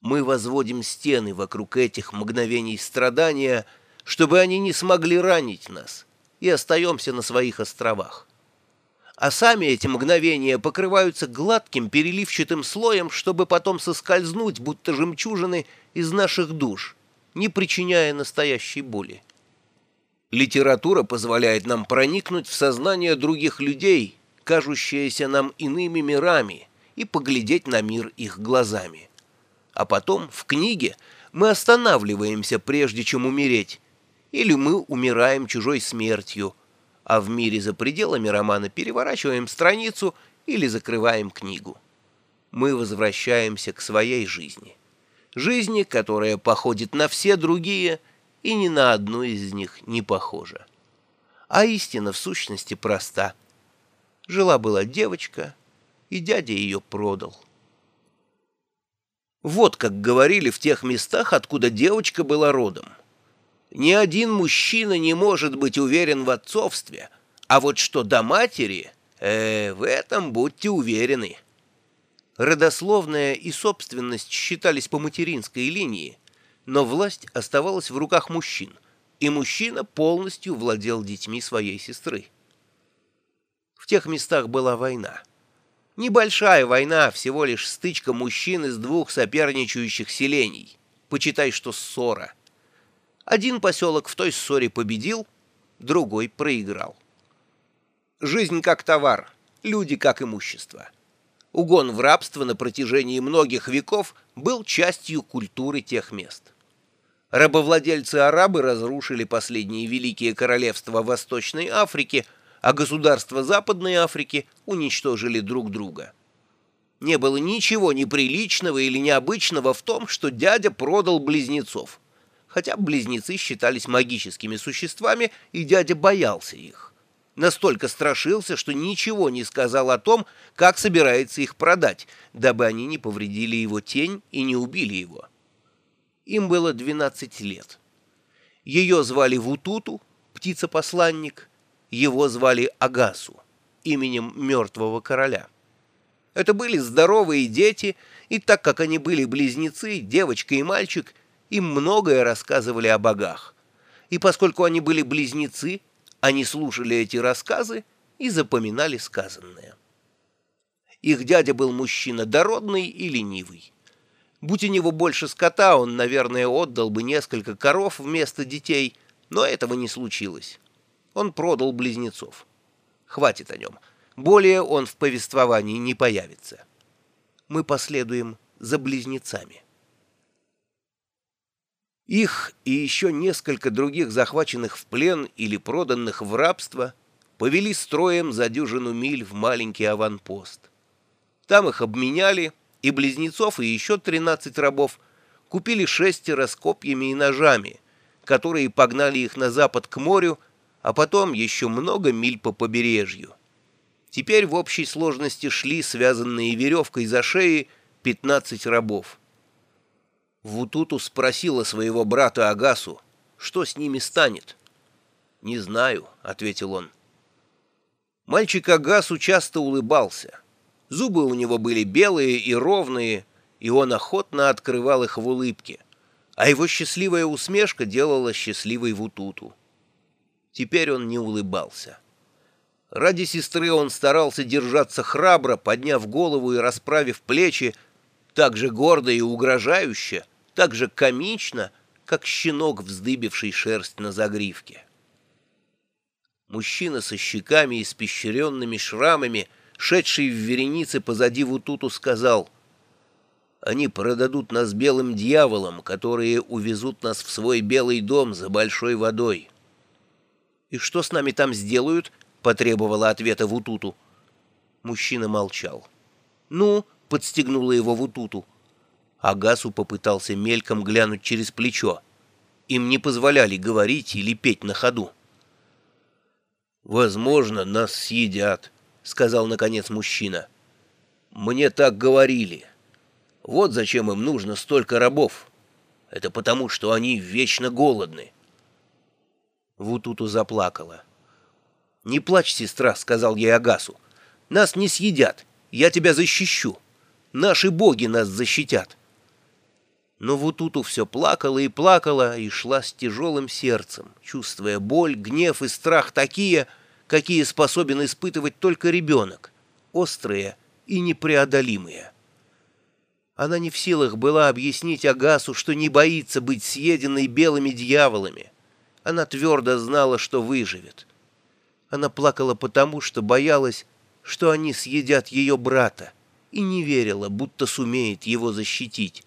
Мы возводим стены вокруг этих мгновений страдания, чтобы они не смогли ранить нас, и остаемся на своих островах. А сами эти мгновения покрываются гладким переливчатым слоем, чтобы потом соскользнуть, будто жемчужины, из наших душ, не причиняя настоящей боли. Литература позволяет нам проникнуть в сознание других людей, кажущиеся нам иными мирами, и поглядеть на мир их глазами. А потом в книге мы останавливаемся, прежде чем умереть, или мы умираем чужой смертью, а в мире за пределами романа переворачиваем страницу или закрываем книгу. Мы возвращаемся к своей жизни. Жизни, которая походит на все другие и ни на одну из них не похожа. А истина в сущности проста. Жила-была девочка, и дядя ее продал. Вот как говорили в тех местах, откуда девочка была родом. Ни один мужчина не может быть уверен в отцовстве, а вот что до матери, э, в этом будьте уверены. Родословная и собственность считались по материнской линии, но власть оставалась в руках мужчин, и мужчина полностью владел детьми своей сестры. В тех местах была война. Небольшая война, всего лишь стычка мужчин из двух соперничающих селений. Почитай, что ссора. Один поселок в той ссоре победил, другой проиграл. Жизнь как товар, люди как имущество. Угон в рабство на протяжении многих веков был частью культуры тех мест. Рабовладельцы-арабы разрушили последние великие королевства Восточной Африки – а государства Западной Африки уничтожили друг друга. Не было ничего неприличного или необычного в том, что дядя продал близнецов, хотя близнецы считались магическими существами, и дядя боялся их. Настолько страшился, что ничего не сказал о том, как собирается их продать, дабы они не повредили его тень и не убили его. Им было 12 лет. Ее звали Вутуту, птица-посланник, его звали Агасу, именем мертвого короля. Это были здоровые дети, и так как они были близнецы, девочка и мальчик, им многое рассказывали о богах. И поскольку они были близнецы, они слушали эти рассказы и запоминали сказанное. Их дядя был мужчина дородный и ленивый. Будь у него больше скота, он, наверное, отдал бы несколько коров вместо детей, но этого не случилось он продал близнецов. Хватит о нем. Более он в повествовании не появится. Мы последуем за близнецами. Их и еще несколько других захваченных в плен или проданных в рабство повели строем за дюжину миль в маленький аванпост. Там их обменяли, и близнецов, и еще 13 рабов купили шестеро с копьями и ножами, которые погнали их на запад к морю, а потом еще много миль по побережью. Теперь в общей сложности шли связанные веревкой за шеей 15 рабов. Вутуту спросила своего брата Агасу, что с ними станет. «Не знаю», — ответил он. Мальчик Агасу часто улыбался. Зубы у него были белые и ровные, и он охотно открывал их в улыбке, а его счастливая усмешка делала счастливой Вутуту. Теперь он не улыбался. Ради сестры он старался держаться храбро, подняв голову и расправив плечи, так же гордо и угрожающе, так же комично, как щенок, вздыбивший шерсть на загривке. Мужчина со щеками, испещренными шрамами, шедший в веренице позади Вутуту, сказал, «Они продадут нас белым дьяволам, которые увезут нас в свой белый дом за большой водой». «И что с нами там сделают?» — потребовала ответа Вутуту. Мужчина молчал. «Ну?» — подстегнула его Вутуту. Агасу попытался мельком глянуть через плечо. Им не позволяли говорить или петь на ходу. «Возможно, нас съедят», — сказал наконец мужчина. «Мне так говорили. Вот зачем им нужно столько рабов. Это потому, что они вечно голодны». Вутуту заплакала. «Не плачь, сестра», — сказал ей Агасу. «Нас не съедят. Я тебя защищу. Наши боги нас защитят». Но Вутуту все плакала и плакала, и шла с тяжелым сердцем, чувствуя боль, гнев и страх такие, какие способен испытывать только ребенок, острые и непреодолимые. Она не в силах была объяснить Агасу, что не боится быть съеденной белыми дьяволами. Она твердо знала, что выживет. Она плакала потому, что боялась, что они съедят ее брата, и не верила, будто сумеет его защитить.